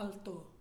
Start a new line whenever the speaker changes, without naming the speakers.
alto.